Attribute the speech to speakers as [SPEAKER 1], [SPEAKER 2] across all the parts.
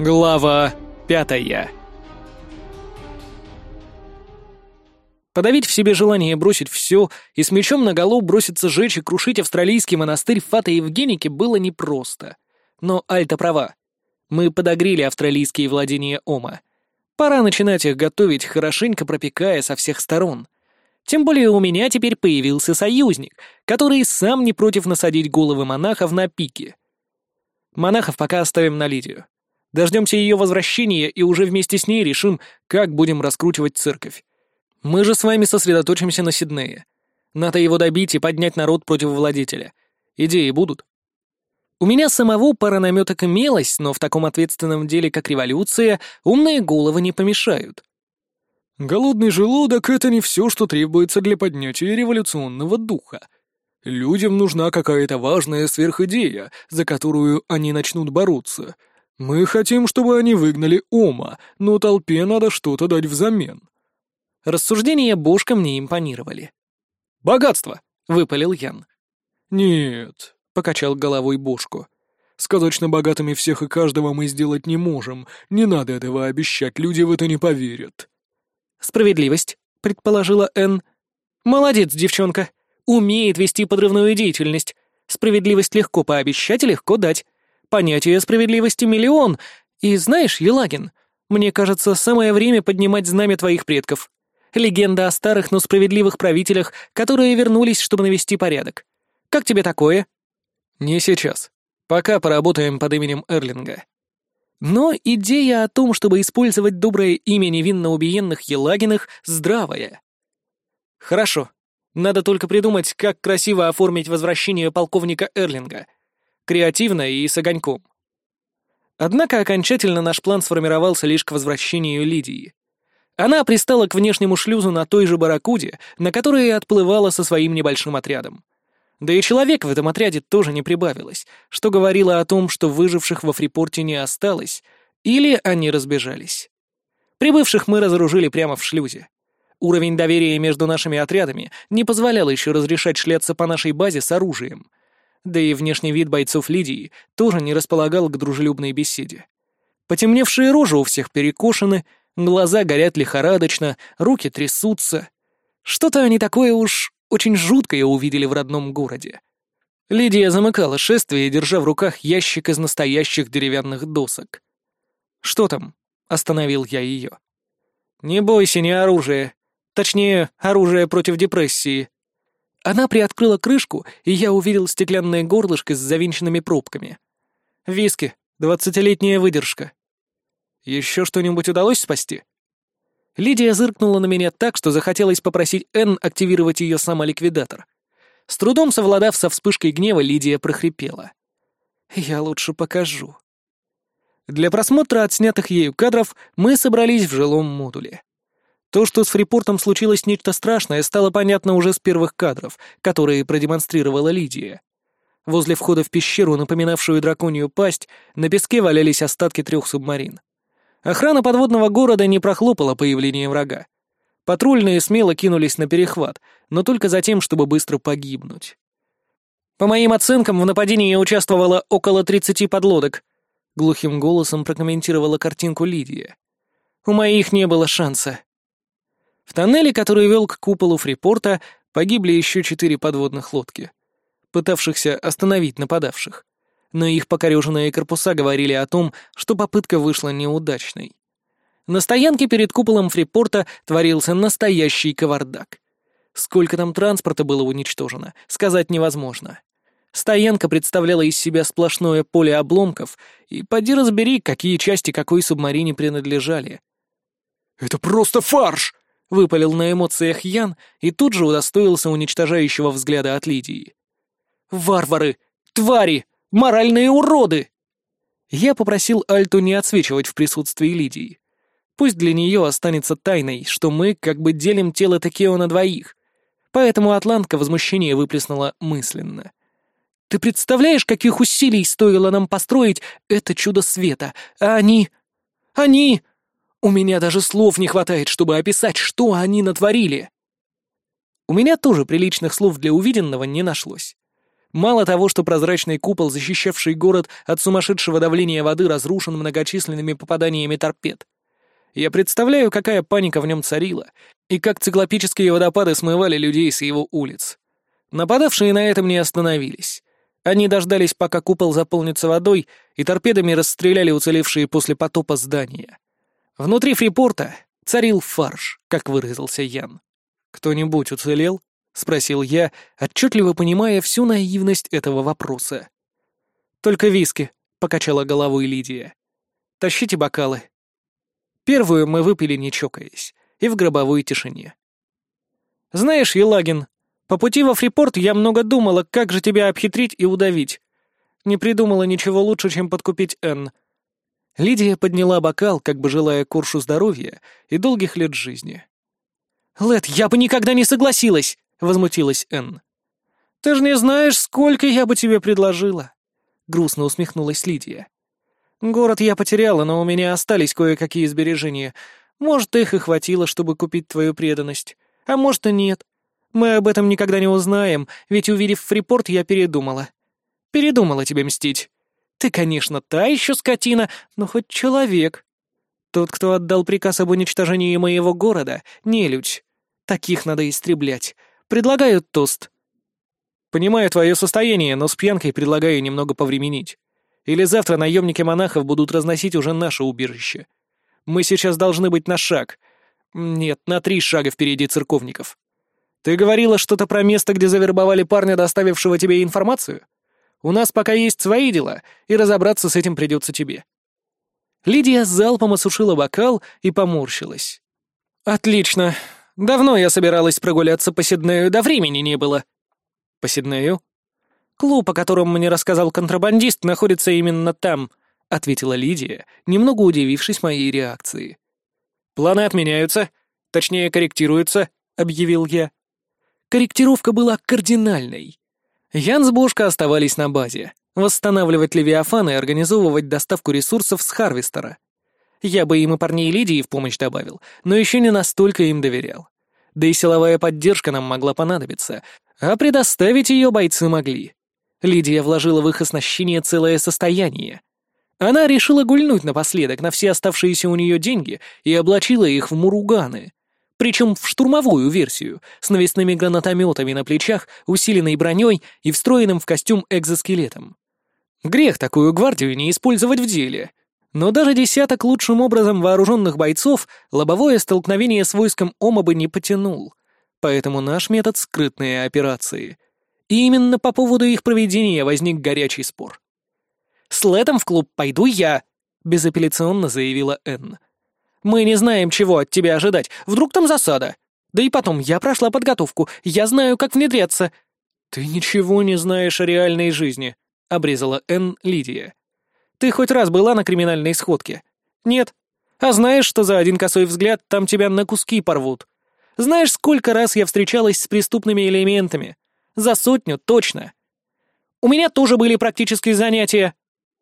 [SPEAKER 1] Глава пятая Подавить в себе желание бросить все и с мечом наголо броситься жечь и крушить австралийский монастырь Фата Евгеники было непросто. Но Альта права. Мы подогрели австралийские владения Ома. Пора начинать их готовить, хорошенько пропекая со всех сторон. Тем более у меня теперь появился союзник, который сам не против насадить головы монахов на пике. Монахов пока оставим на Лидию. Дождемся ее возвращения и уже вместе с ней решим, как будем раскручивать церковь. Мы же с вами сосредоточимся на Сиднее. Надо его добить и поднять народ против владетеля. Идеи будут? У меня самого пара наметок имелась, но в таком ответственном деле, как революция, умные головы не помешают.
[SPEAKER 2] Голодный желудок — это не все, что требуется для поднятия революционного духа. Людям нужна какая-то важная сверхидея, за которую они начнут бороться — мы хотим, чтобы они выгнали Ома, но толпе надо что-то дать взамен.
[SPEAKER 1] Рассуждения Бошка мне импонировали. «Богатство!» — выпалил Ян.
[SPEAKER 2] «Нет», — покачал головой Бошку. «Сказочно богатыми всех и каждого мы сделать не можем. Не надо этого обещать, люди в это не поверят».
[SPEAKER 1] «Справедливость», — предположила Энн. «Молодец, девчонка. Умеет вести подрывную деятельность. Справедливость легко пообещать и легко дать. Понятие справедливости миллион. И знаешь, Елагин, мне кажется, самое время поднимать знамя твоих предков. Легенда о старых, но справедливых правителях, которые вернулись, чтобы навести порядок. Как тебе такое?
[SPEAKER 2] Не сейчас. Пока поработаем под именем Эрлинга.
[SPEAKER 1] Но идея о том, чтобы использовать доброе имя невинно убиенных Елагиных, здравая. Хорошо. Надо только придумать, как красиво оформить возвращение полковника Эрлинга — креативно и с огоньком. Однако окончательно наш план сформировался лишь к возвращению Лидии. Она пристала к внешнему шлюзу на той же барракуде, на которой и отплывала со своим небольшим отрядом. Да и человек в этом отряде тоже не прибавилось, что говорило о том, что выживших во Фрипорте не осталось, или они разбежались. Прибывших мы разоружили прямо в шлюзе. Уровень доверия между нашими отрядами не позволял еще разрешать шляться по нашей базе с оружием — да и внешний вид бойцов Лидии тоже не располагал к дружелюбной беседе. Потемневшие рожи у всех перекошены, глаза горят лихорадочно, руки трясутся. Что-то они такое уж очень жуткое увидели в родном городе. Лидия замыкала шествие, держа в руках ящик из настоящих деревянных досок. «Что там?» — остановил я ее. «Не бойся, не оружие. Точнее, оружие против депрессии», она приоткрыла крышку, и я увидел стеклянное горлышко с завинченными пробками. Виски, двадцатилетняя выдержка. Еще что-нибудь удалось спасти? Лидия зыркнула на меня так, что захотелось попросить Энн активировать ее самоликвидатор. С трудом совладав со вспышкой гнева, Лидия прохрипела. «Я лучше покажу». Для просмотра отснятых ею кадров мы собрались в жилом модуле. То, что с Фрипортом случилось нечто страшное, стало понятно уже с первых кадров, которые продемонстрировала Лидия. Возле входа в пещеру, напоминавшую драконью пасть, на песке валялись остатки трех субмарин. Охрана подводного города не прохлопала появление врага. Патрульные смело кинулись на перехват, но только за тем, чтобы быстро погибнуть. «По моим оценкам, в нападении участвовало около 30 подлодок», — глухим голосом прокомментировала картинку Лидия. «У моих не было шанса». В тоннеле, который вел к куполу фрипорта, погибли еще четыре подводных лодки, пытавшихся остановить нападавших. Но их покореженные корпуса говорили о том, что попытка вышла неудачной. На стоянке перед куполом фрипорта творился настоящий кавардак. Сколько там транспорта было уничтожено, сказать невозможно. Стоянка представляла из себя сплошное поле обломков, и поди разбери, какие части какой субмарине принадлежали.
[SPEAKER 2] «Это просто фарш!» — выпалил на эмоциях Ян и тут же удостоился уничтожающего взгляда от Лидии.
[SPEAKER 1] «Варвары! Твари! Моральные уроды!» Я попросил Альту не отсвечивать в присутствии Лидии. Пусть для нее останется тайной, что мы как бы делим тело Такео на двоих. Поэтому Атлантка возмущение выплеснула мысленно. «Ты представляешь, каких усилий стоило нам построить это чудо света? А они... они...» У меня даже слов не хватает, чтобы описать, что они натворили. У меня тоже приличных слов для увиденного не нашлось. Мало того, что прозрачный купол, защищавший город от сумасшедшего давления воды, разрушен многочисленными попаданиями торпед. Я представляю, какая паника в нем царила, и как циклопические водопады смывали людей с его улиц. Нападавшие на этом не остановились. Они дождались, пока купол заполнится водой, и торпедами расстреляли уцелевшие после потопа здания. Внутри фрипорта царил фарш, как выразился Ян. «Кто-нибудь уцелел?» — спросил я, отчетливо понимая всю наивность этого вопроса. «Только виски», — покачала головой Лидия. «Тащите бокалы». Первую мы выпили, не чокаясь, и в гробовой тишине. «Знаешь, Елагин, по пути во Фрипорт я много думала, как же тебя обхитрить и удавить. Не придумала ничего лучше, чем подкупить Энн». Лидия подняла бокал, как бы желая куршу здоровья и долгих лет жизни. «Лэд, я бы никогда не согласилась!» — возмутилась Энн. «Ты же не знаешь, сколько я бы тебе предложила!» — грустно усмехнулась Лидия. «Город я потеряла, но у меня остались кое-какие сбережения. Может, их и хватило, чтобы купить твою преданность. А может, и нет. Мы об этом никогда не узнаем, ведь, увидев фрипорт, я передумала. Передумала тебе мстить. Ты, конечно, та еще скотина, но хоть человек. Тот, кто отдал приказ об уничтожении моего города, не людь. Таких надо истреблять. Предлагаю тост. Понимаю твое состояние, но с пьянкой предлагаю немного повременить. Или завтра наемники монахов будут разносить уже наше убежище. Мы сейчас должны быть на шаг. Нет, на три шага впереди церковников. Ты говорила что-то про место, где завербовали парня, доставившего тебе информацию? У нас пока есть свои дела, и разобраться с этим придется тебе». Лидия залпом осушила бокал и поморщилась. «Отлично. Давно я собиралась прогуляться по Сиднею, до времени не было». «По Сиднею?» «Клуб, о котором мне рассказал контрабандист, находится именно там», — ответила Лидия, немного удивившись моей реакции. «Планы отменяются, точнее, корректируются», — объявил я. Корректировка была кардинальной. Ян с Бошко оставались на базе, восстанавливать Левиафан и организовывать доставку ресурсов с Харвестера. Я бы им и парней Лидии в помощь добавил, но еще не настолько им доверял. Да и силовая поддержка нам могла понадобиться, а предоставить ее бойцы могли. Лидия вложила в их оснащение целое состояние. Она решила гульнуть напоследок на все оставшиеся у нее деньги и облачила их в муруганы. Причем в штурмовую версию, с навесными гранатометами на плечах, усиленной броней и встроенным в костюм экзоскелетом. Грех такую гвардию не использовать в деле. Но даже десяток лучшим образом вооруженных бойцов лобовое столкновение с войском Омабы не потянул. Поэтому наш метод — скрытные операции. И именно по поводу их проведения возник горячий спор. «С Летом в клуб пойду я», — безапелляционно заявила Энн. Мы не знаем, чего от тебя ожидать. Вдруг там засада. Да и потом, я прошла подготовку. Я знаю, как внедряться». «Ты ничего не знаешь о реальной жизни», — обрезала Н. Лидия. «Ты хоть раз была на криминальной сходке?» «Нет. А знаешь, что за один косой взгляд там тебя на куски порвут? Знаешь, сколько раз я встречалась с преступными элементами? За сотню, точно. У меня тоже были практические занятия».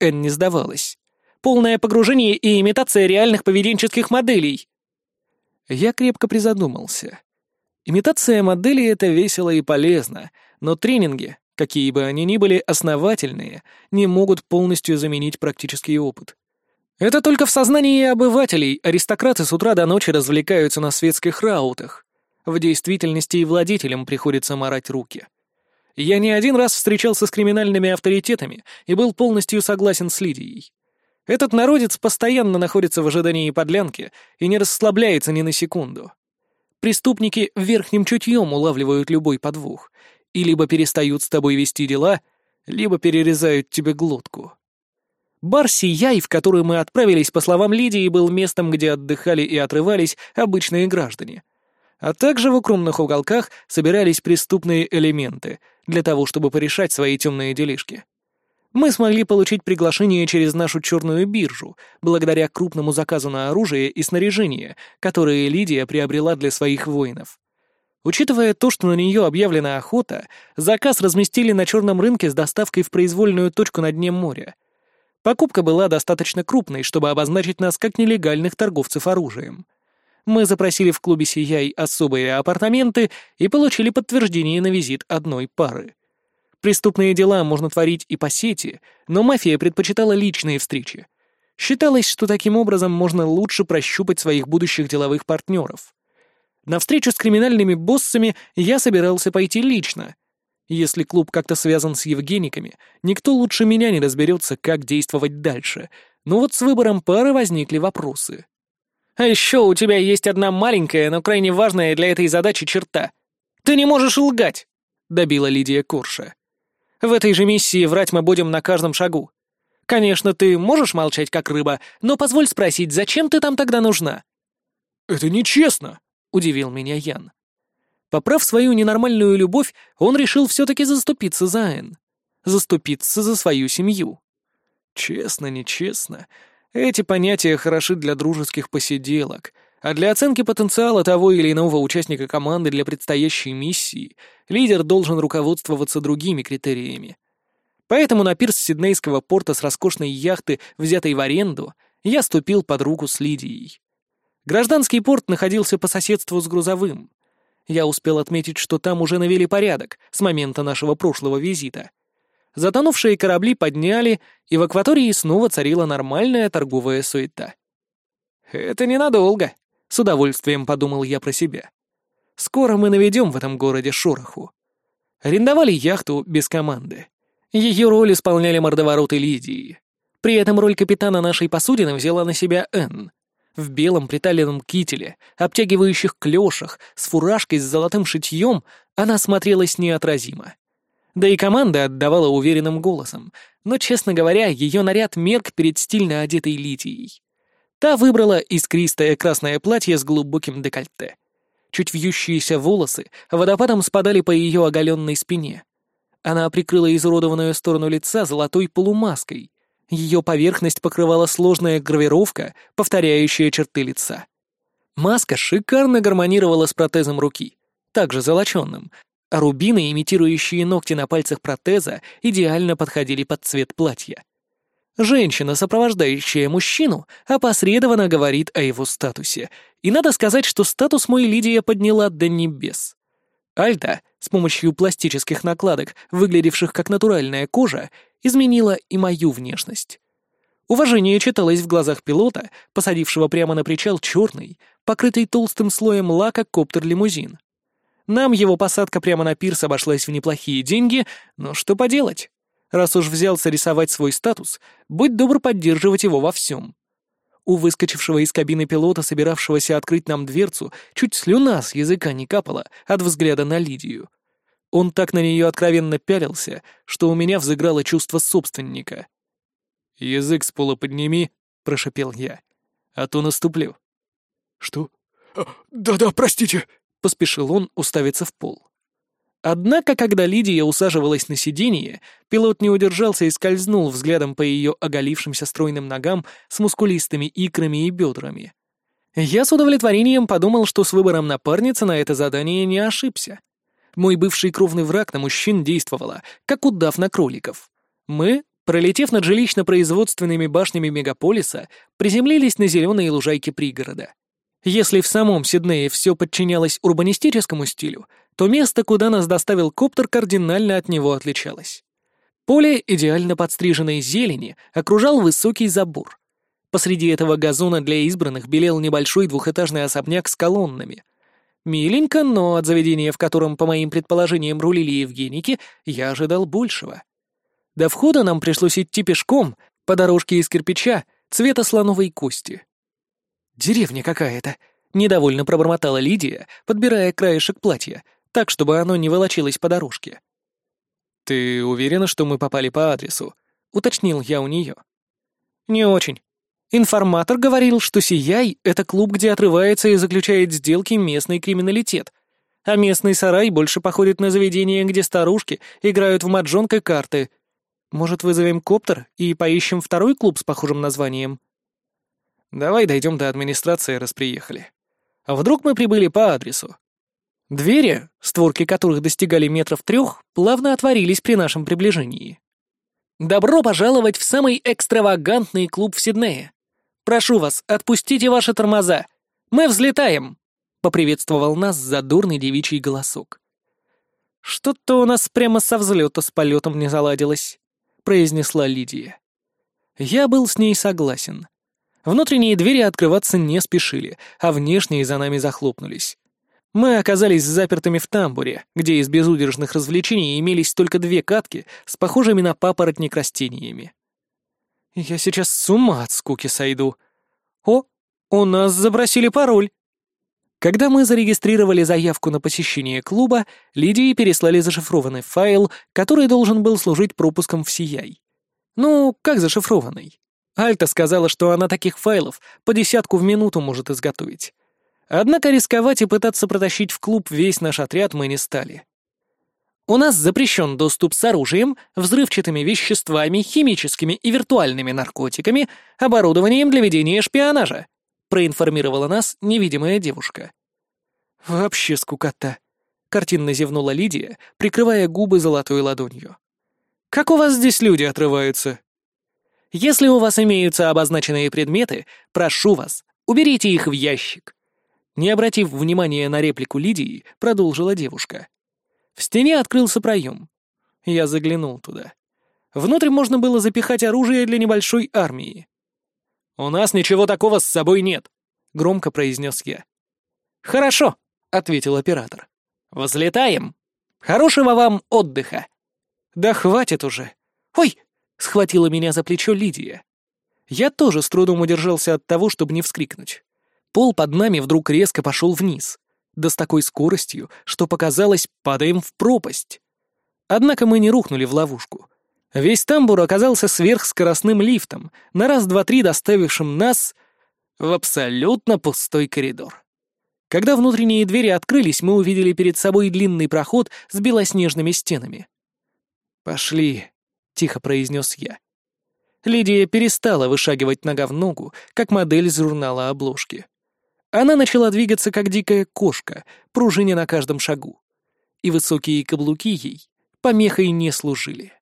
[SPEAKER 1] Н не сдавалась полное погружение и имитация реальных поведенческих моделей. Я крепко призадумался. Имитация моделей — это весело и полезно, но тренинги, какие бы они ни были основательные, не могут полностью заменить практический опыт. Это только в сознании обывателей аристократы с утра до ночи развлекаются на светских раутах. В действительности и владетелям приходится морать руки. Я не один раз встречался с криминальными авторитетами и был полностью согласен с Лидией. Этот народец постоянно находится в ожидании подлянки и не расслабляется ни на секунду. Преступники верхним чутьем улавливают любой подвох и либо перестают с тобой вести дела, либо перерезают тебе глотку. Бар «Сияй», в который мы отправились, по словам Лидии, был местом, где отдыхали и отрывались обычные граждане. А также в укромных уголках собирались преступные элементы для того, чтобы порешать свои темные делишки мы смогли получить приглашение через нашу черную биржу, благодаря крупному заказу на оружие и снаряжение, которые Лидия приобрела для своих воинов. Учитывая то, что на нее объявлена охота, заказ разместили на черном рынке с доставкой в произвольную точку на дне моря. Покупка была достаточно крупной, чтобы обозначить нас как нелегальных торговцев оружием. Мы запросили в клубе «Сияй» особые апартаменты и получили подтверждение на визит одной пары. Преступные дела можно творить и по сети, но мафия предпочитала личные встречи. Считалось, что таким образом можно лучше прощупать своих будущих деловых партнеров. На встречу с криминальными боссами я собирался пойти лично. Если клуб как-то связан с Евгениками, никто лучше меня не разберется, как действовать дальше. Но вот с выбором пары возникли вопросы. А еще у тебя есть одна маленькая, но крайне важная для этой задачи черта. Ты не можешь лгать, — добила Лидия Корша. В этой же миссии врать мы будем на каждом шагу. Конечно, ты можешь молчать как рыба, но позволь спросить, зачем ты там тогда нужна?
[SPEAKER 2] Это нечестно, — удивил меня Ян.
[SPEAKER 1] Поправ свою ненормальную любовь, он решил все-таки заступиться за Эн. Заступиться за свою семью.
[SPEAKER 2] Честно, нечестно. Эти понятия хороши для дружеских посиделок, а для оценки потенциала того или иного участника команды для предстоящей миссии лидер должен руководствоваться другими критериями. Поэтому на пирс Сиднейского порта с роскошной яхты, взятой в аренду, я ступил под руку с Лидией. Гражданский порт находился по соседству с грузовым. Я успел отметить, что там уже навели порядок с момента нашего прошлого визита. Затонувшие корабли подняли, и в акватории снова царила нормальная торговая суета. «Это ненадолго», — с удовольствием подумал я про себя. «Скоро мы наведем в этом городе шороху». Арендовали яхту без команды. Ее роль исполняли мордовороты Лидии. При этом роль капитана нашей посудины взяла на себя Энн, в белом приталенном кителе, обтягивающих клёшах, с фуражкой с золотым шитьем, она смотрелась неотразимо. Да и команда отдавала уверенным голосом, но, честно говоря, ее наряд мерк перед стильно одетой Литией. Та выбрала искристое красное платье с глубоким декольте. Чуть вьющиеся волосы водопадом спадали по ее оголенной спине. Она прикрыла изуродованную сторону лица золотой полумаской, ее поверхность покрывала сложная гравировка, повторяющая черты лица. Маска шикарно гармонировала с протезом руки, также золоченным, а рубины, имитирующие ногти на пальцах протеза, идеально подходили под цвет платья. Женщина, сопровождающая мужчину, опосредованно говорит о его статусе, и надо сказать, что статус мой Лидия подняла до небес. Альта, с помощью пластических накладок, выглядевших как натуральная кожа, изменила и мою внешность. Уважение читалось в глазах пилота, посадившего прямо на причал черный, покрытый толстым слоем лака коптер-лимузин. Нам его посадка прямо на пирс обошлась в неплохие деньги, но что поделать? Раз уж взялся рисовать свой статус, будь добр поддерживать его во всем. У выскочившего из кабины пилота, собиравшегося открыть нам дверцу, чуть слюна с языка не капала от взгляда на Лидию. Он так на нее откровенно пялился, что у меня взыграло чувство собственника. «Язык с пола подними», — прошепел я, — «а то наступлю».
[SPEAKER 3] «Что? А, да-да, простите», — поспешил он уставиться в пол.
[SPEAKER 1] Однако, когда Лидия усаживалась на сиденье, пилот не удержался и скользнул взглядом по ее оголившимся стройным ногам с мускулистыми икрами и бедрами. Я с удовлетворением подумал, что с выбором напарницы на это задание не ошибся. Мой бывший кровный враг на мужчин действовала, как удав на кроликов. Мы, пролетев над жилищно-производственными башнями мегаполиса, приземлились на зеленые лужайки пригорода. Если в самом Сиднее все подчинялось урбанистическому стилю, то место, куда нас доставил коптер, кардинально от него отличалось. Поле идеально подстриженной зелени окружал высокий забор. Посреди этого газона для избранных белел небольшой двухэтажный особняк с колоннами — Миленько, но от заведения, в котором, по моим предположениям, рулили Евгеники, я ожидал большего. До входа нам пришлось идти пешком по дорожке из кирпича цвета слоновой кости. «Деревня какая-то», — недовольно пробормотала Лидия, подбирая краешек платья, так, чтобы оно не волочилось по дорожке.
[SPEAKER 2] «Ты уверена, что мы попали по адресу?» — уточнил я у нее.
[SPEAKER 1] «Не очень. Информатор говорил, что «Сияй» — это клуб, где отрывается и заключает сделки местный криминалитет, а местный сарай больше походит на заведение, где старушки играют в маджонг и карты. Может, вызовем коптер и поищем второй клуб с похожим названием?
[SPEAKER 2] Давай дойдем до администрации, раз приехали. А вдруг мы прибыли по адресу?
[SPEAKER 1] Двери, створки которых достигали метров трех, плавно отворились при нашем приближении. «Добро пожаловать в самый экстравагантный клуб в Сиднее. Прошу вас, отпустите ваши тормоза. Мы взлетаем!» — поприветствовал нас задорный девичий голосок. «Что-то у нас прямо со взлета с полетом не заладилось», — произнесла Лидия. Я был с ней согласен. Внутренние двери открываться не спешили, а внешние за нами захлопнулись. Мы оказались запертыми в тамбуре, где из безудержных развлечений имелись только две катки с похожими на папоротник растениями. Я сейчас с ума от скуки сойду. О, у нас забросили пароль. Когда мы зарегистрировали заявку на посещение клуба, Лидии переслали зашифрованный файл, который должен был служить пропуском в Сияй. Ну, как зашифрованный? Альта сказала, что она таких файлов по десятку в минуту может изготовить. Однако рисковать и пытаться протащить в клуб весь наш отряд мы не стали. У нас запрещен доступ с оружием, взрывчатыми веществами, химическими и виртуальными наркотиками, оборудованием для ведения шпионажа, проинформировала нас невидимая девушка. Вообще скукота. Картинно зевнула Лидия, прикрывая губы золотой ладонью. Как у вас здесь люди отрываются? Если у вас имеются обозначенные предметы, прошу вас, уберите их в ящик. Не обратив внимания на реплику Лидии, продолжила девушка. В стене открылся проем. Я заглянул туда. Внутрь можно было запихать оружие для небольшой армии. «У нас ничего такого с собой нет», — громко произнес я. «Хорошо», — ответил оператор. «Взлетаем. Хорошего вам отдыха». «Да хватит уже. Ой!» — схватила меня за плечо Лидия. Я тоже с трудом удержался от того, чтобы не вскрикнуть. Пол под нами вдруг резко пошел вниз, да с такой скоростью, что показалось, падаем в пропасть. Однако мы не рухнули в ловушку. Весь тамбур оказался сверхскоростным лифтом, на раз-два-три доставившим нас в абсолютно пустой коридор. Когда внутренние двери открылись, мы увидели перед собой длинный проход с белоснежными стенами. «Пошли», — тихо произнес я. Лидия перестала вышагивать нога в ногу, как модель из журнала обложки. Она начала двигаться, как дикая кошка, пружиня на каждом шагу. И высокие каблуки ей помехой не служили.